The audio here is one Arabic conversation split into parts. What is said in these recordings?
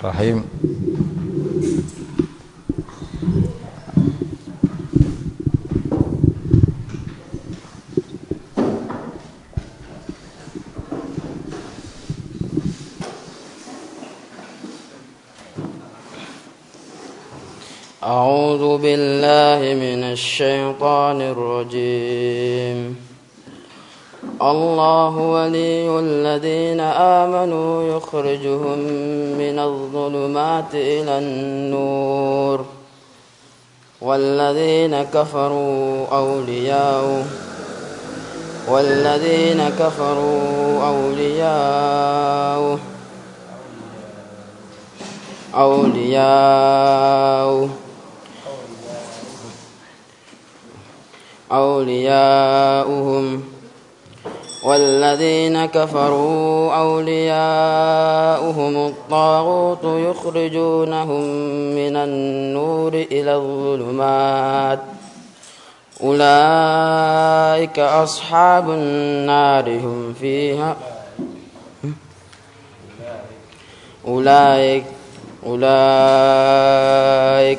Bismillahirrahmanirrahim أعوذ بالله من الشيطان الرجيم. الله ولي الذين آمنوا يخرجهم من الظلمات إلى النور والذين كفروا أولياء والذين كفروا أولياء أولياء أولياؤهم والذين كفروا أولياؤهم الطاغوت يخرجونهم من النور إلى الظلمات. أولئك أصحاب النار هم فيها. أولئك أولئك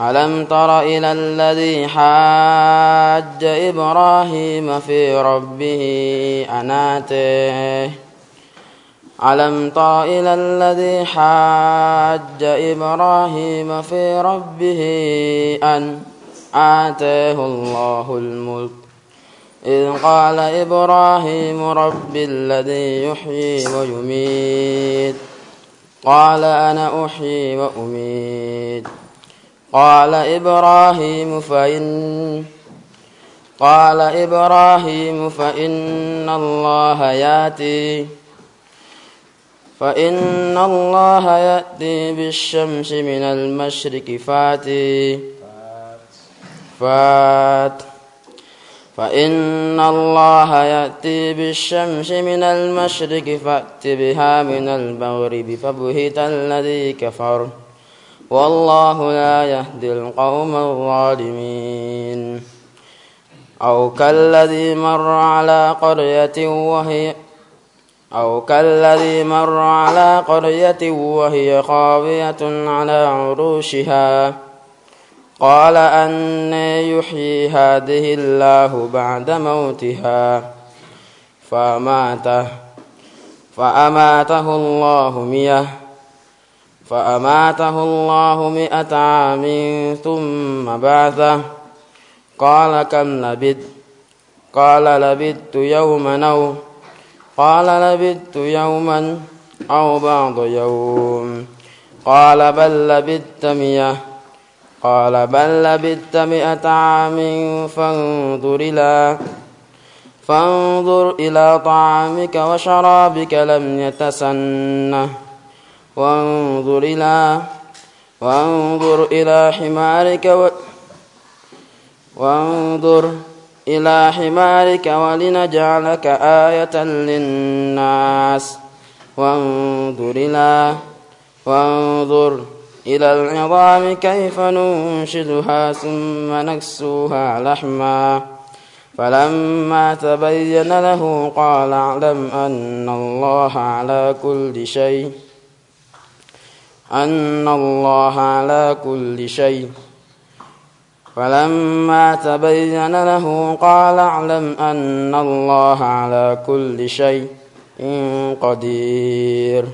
ألم تر إلى الذي حاج إبراهيم في ربه أناته؟ ألم تر إلى الذي حاج إبراهيم في ربه أن آتاه الله الملك؟ إذ قال إبراهيم رب الذي يحيي ويميت قال أنا أحيي وأميت. قال إبراهيم فإن قال إبراهيم فإن الله يأتي فإن الله يأتي بالشمس من المشرق فاتي فات فإن الله يأتي بالشمس من المشرق فأت بها من المغرب فبهت الذي كفر والله لا يهدي القوم الظالمين. أو كالذي مر على قرية وهي أو كالذي مر على قرية وهي خاوية على عروشها. قال أن يحيي هذه الله بعد موتها. فأماته فأماته الله مئة فأماته الله مئة عام ثم بعثه. قال كم لبثت؟ قال لبثت يوما أو قال لبثت يوما أو بعض يوم. قال بل لبثت مئة. قال بل لبثت مئة عام فانظر إلى فانظر إلى طعامك وشرابك لم يتسنه. وانظر إلى وانظر إلى حمارك و وانظر إلى حمارك ولنجعلك آية للناس. وانظر إلى وانظر إلى العظام كيف ننشدها ثم نكسوها لحما. فلما تبين له قال اعلم أن الله على كل شيء أن الله على كل شيء. فلما تبين له قال اعلم أن الله على كل شيء قدير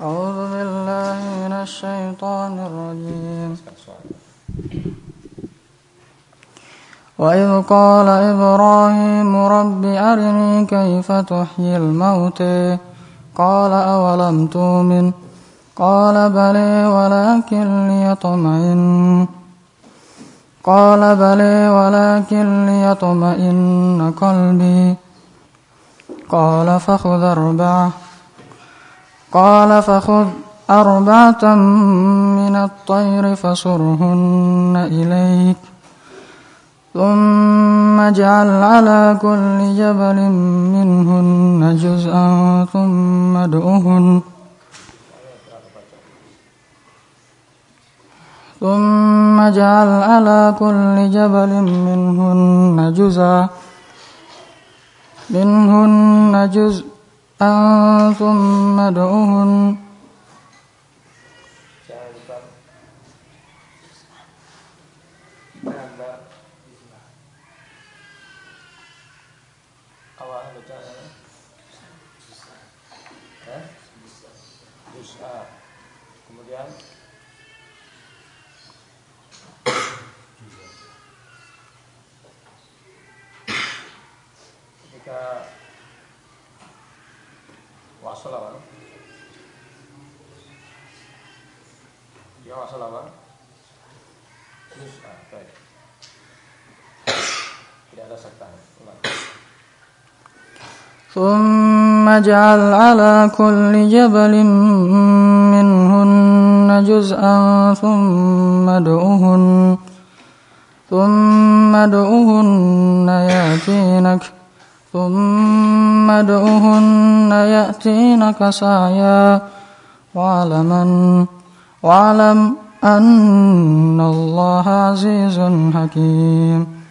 أعوذ بالله من الشيطان الرجيم وإذ قال إبراهيم رب أرني كيف تحيي الموت؟ قال أولم تؤمن؟ قال بلي ولكن ليطمئن. قال بلي ولكن ليطمئن قلبي. قال فخذ أربعة. قال فخذ أربعة من الطير فصرهن إليك. ثم اجعل على كل جبل منهن جزءا ثم ادعهن ثم اجعل على كل جبل منهن جزءا منهن جزءا ثم ادعهن kemudian ketika wasal apa? Ya wasal apa? Baik. Tidak ada sektan. Ulang. ثم اجعل على كل جبل منهن جزءا ثم ادعهن ثم ادعهن يأتينك ثم ادعهن يأتينك سعيا. واعلم واعلم أن الله عزيز حكيم.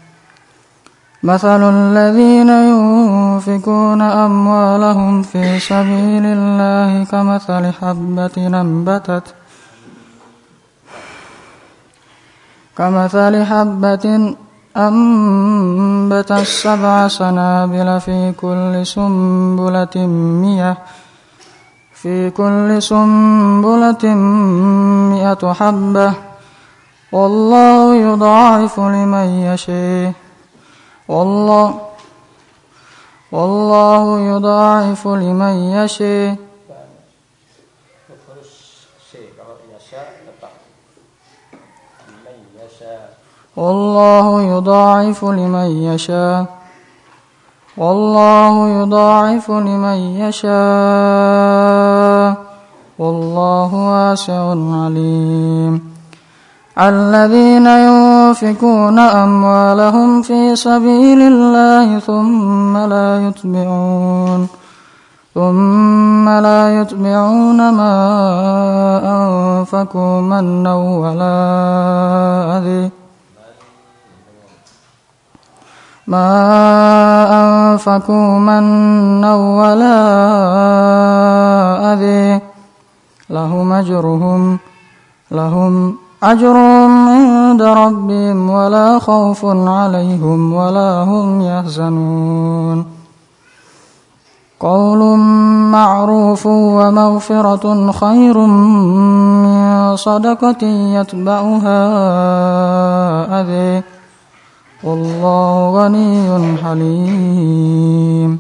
مثل الذين ينفقون أموالهم في سبيل الله كمثل حبة أنبتت كمثل حبة أنبتت سبع سنابل في كل سنبلة مئة في كل سنبلة مئة حبة والله يضاعف لمن يشاء والله والله يضاعف لمن يشاء. والله يضاعف لمن يشاء. والله يضاعف لمن يشاء. والله واسع عليم. الذين ينفقون أموالهم في سبيل الله ثم لا يتبعون ثم لا يتبعون ما أنفقوا منا ولا أذى ما أنفقوا منا ولا أذى لهم أجرهم لهم أجرهم عند ربهم ولا خوف عليهم ولا هم يحزنون. قول معروف ومغفرة خير من صدقة يتبعها أذى. والله غني حليم.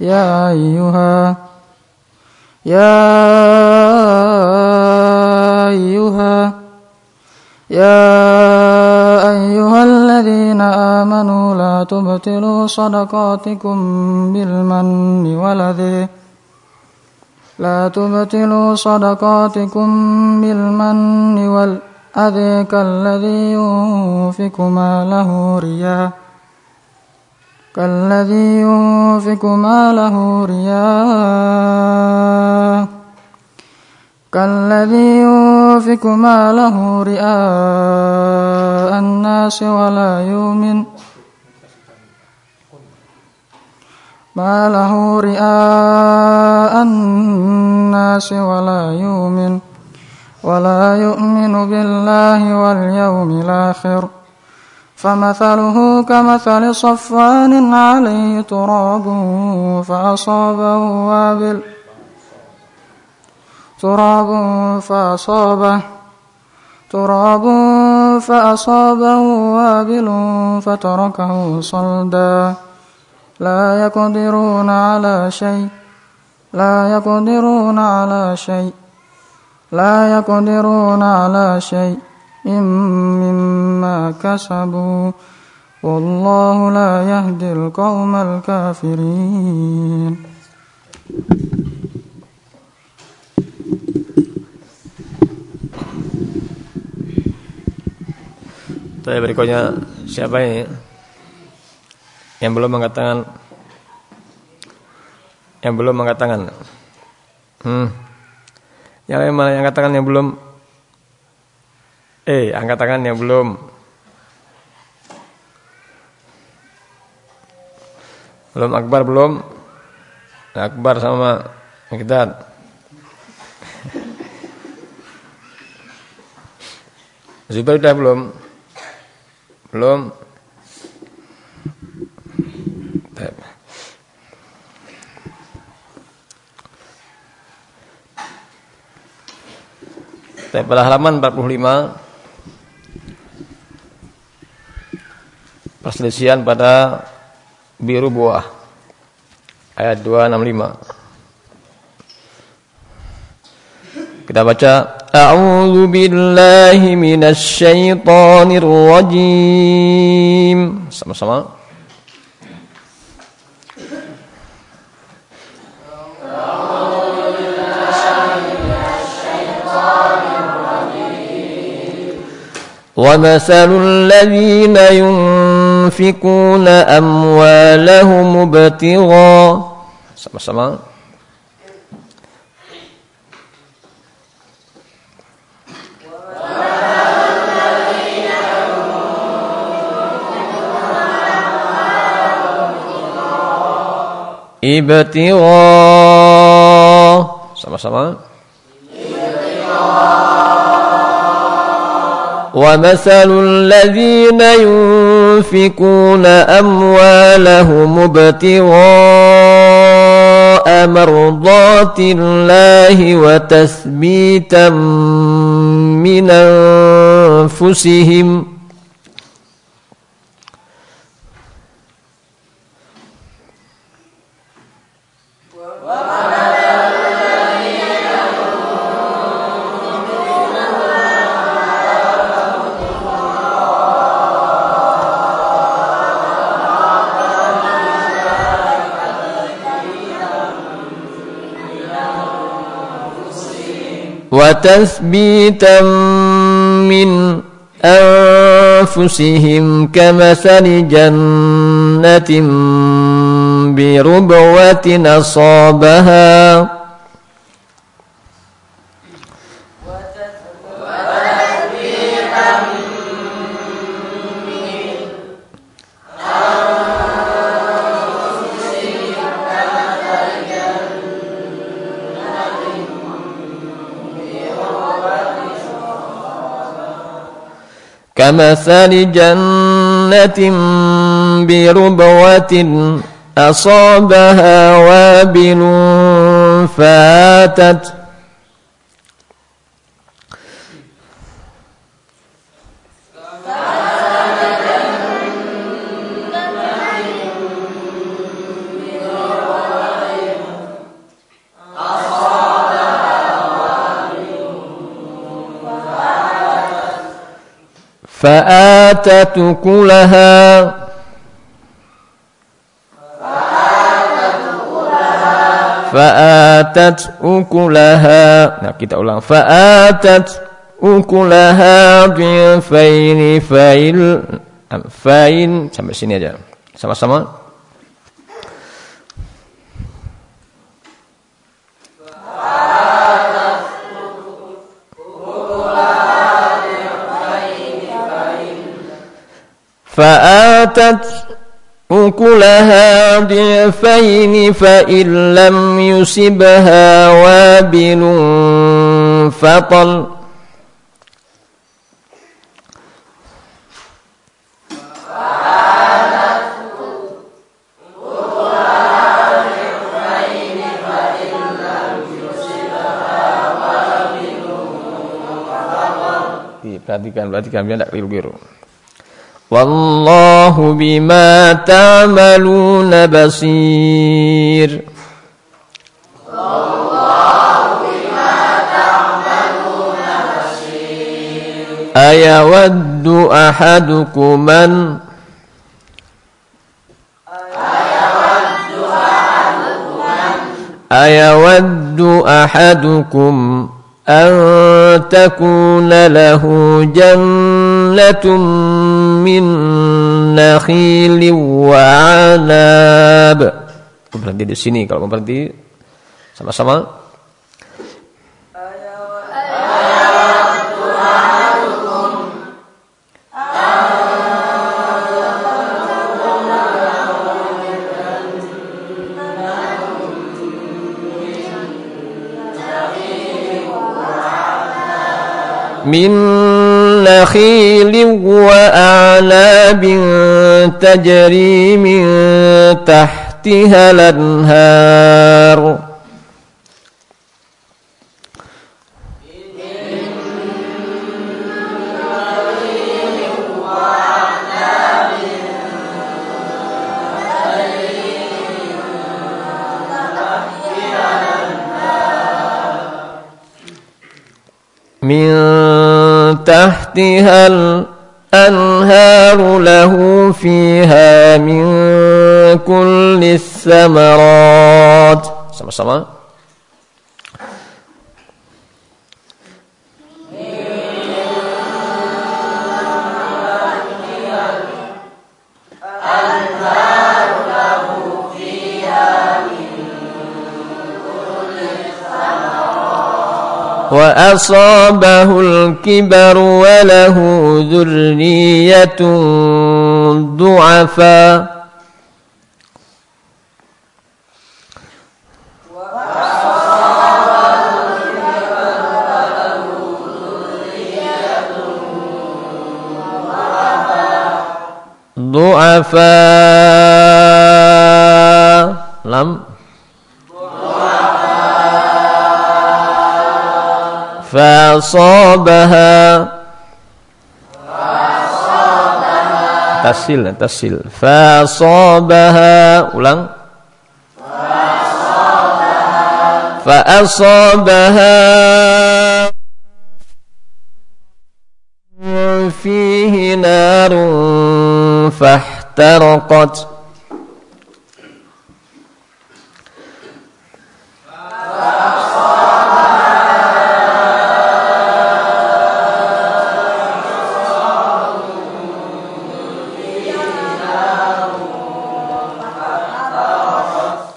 يا أيها يا أيها يا أيها الذين آمنوا لا تبطلوا صدقاتكم بالمن والذي لا تبطلوا صدقاتكم بالمن والأذى كالذي ينفق ماله رياء كالذي ينفق ماله رياء كالذي ينفق ماله رئاء الناس ولا يؤمن. ما له رئاء الناس ولا يؤمن. ولا يؤمن بالله واليوم الآخر. فمثله كمثل صفوان عليه تراب فأصابه وابل. تراب فأصابه تراب فأصابه وابل فتركه صلدا. لا يقدرون على شيء لا يقدرون على شيء لا يقدرون على شيء مما كسبوا. والله لا يهدي القوم الكافرين. Tapi berikutnya siapa ini? Yang belum mengatakan. Yang belum mengatakan. Hmm. yang lain yang katakan yang belum? Eh angkat tangan yang belum. Belum akbar belum? Akbar sama kita Zubair udah belum belum. Tapi pada halaman 45 perselisihan pada biru buah ayat 265 kita baca أعوذ بالله من الشيطان الرجيم. سمع سمع ومثل الذين ينفقون أموالهم ابتغاء. سمع سمع ibtigha sama-sama ومثل الذين ينفقون أموالهم ابتغاء مرضات الله وتثبيتا من أنفسهم وتثبيتا من أنفسهم كمثل جنة بربوة أصابها كمثل جنة بربوة أصابها وابل فاتت فآتت كلها فآتت أكلها nah kita ulang فآتت أكلها ضعفين فاil fain sampai sini aja sama-sama فآتت أكلها ضعفين فإن لم يصبها وابل فطل perhatikan perhatikan biar tidak keliru-keliru والله بما تعملون بصير. أيود أحدكم من أيود أحدكم, أيود أحدكم تكون له جنة من نخيل وعناب berhenti di sini kalau mau berhenti sama-sama من نخيل وأعناب تجري من تحتها الأنهار. من تحتها الأنهار له فيها من كل الثمرات. Sama-sama. وأصابه الكبر وله ذرية ضعفا. ضعفاء فأصابها. tasil tasil فأصابها. Ulang. فأصابها. فيه نار فاحترقت.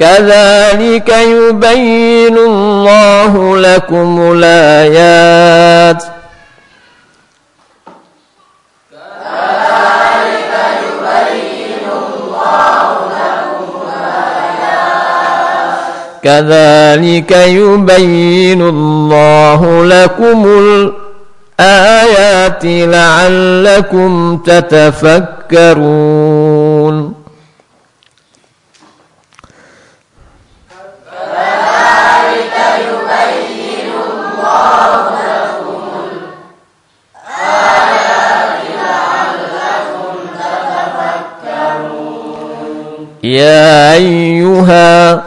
كذلك يبين الله لكم الآيات. كذلك يبين الله لكم الآيات لعلكم تتفكرون. يا أيها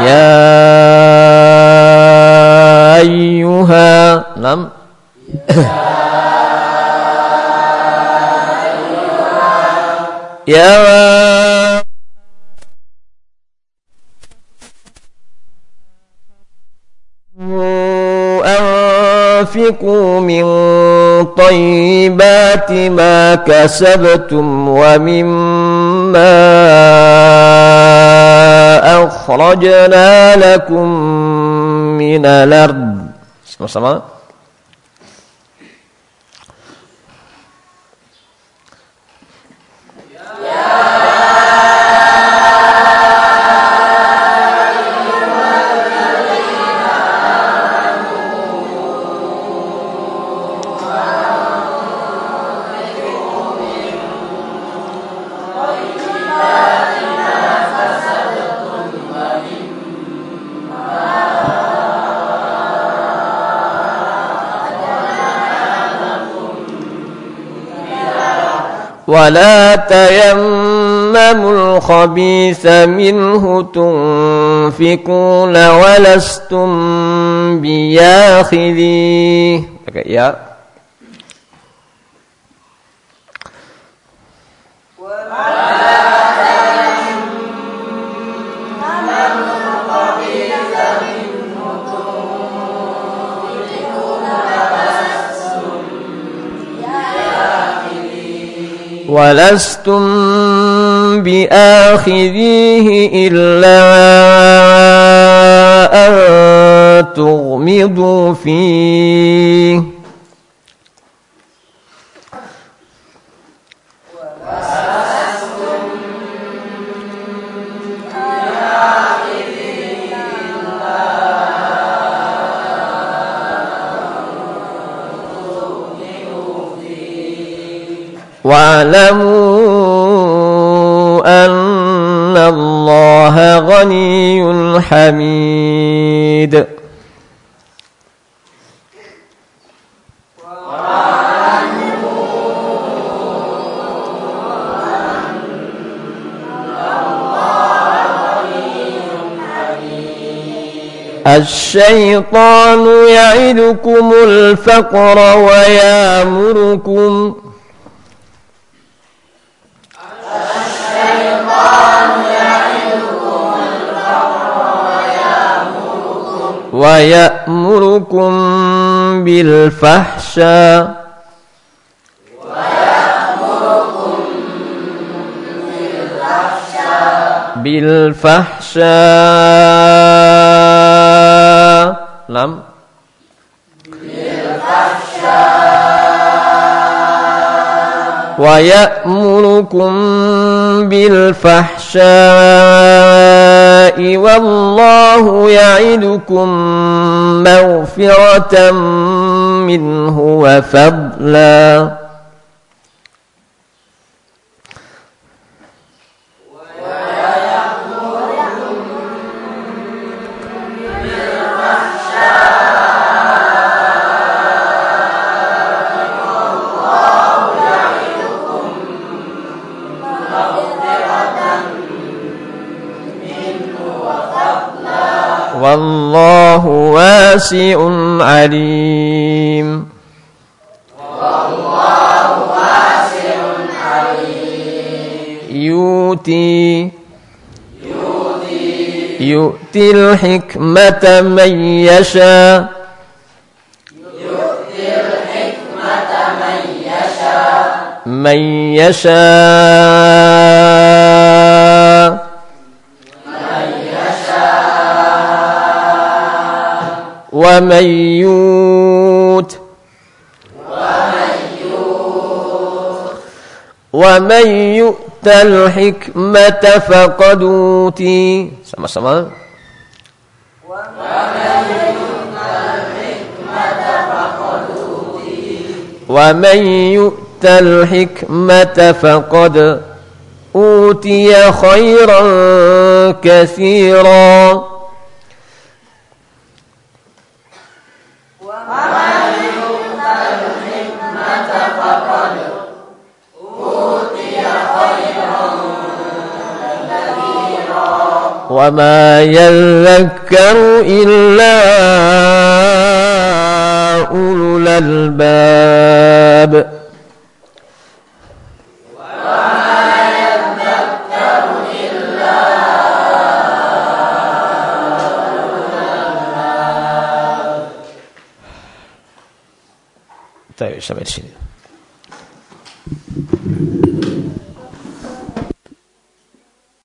يا أيها نعم. يا أنفقوا من طيبات ما كسبتم ومما أخرجنا لكم من الأرض. ولا تيمموا الخبيث منه تنفقون ولستم بياخذيه. ولستم بآخذيه إلا أن تغمضوا فيه. واعلموا أن الله غني حميد. الشيطان يعدكم الفقر ويامركم ويأمركم بالفحشاء بالفحشاء. نعم. ويأمركم بالفحشاء والله يعدكم مغفرة منه وفضلا. واسع عليم. والله واسع عليم يؤتي يؤتي الحكمة من يشاء يؤتي الحكمة من يشاء. من يشاء. ومن يوت ومن يؤت الحكمة فقد أوتي. sama-sama ومن يؤت الحكمة فقد أوتي خيرا كثيرا. وما يذكر إلا أولو الألباب طيب sini.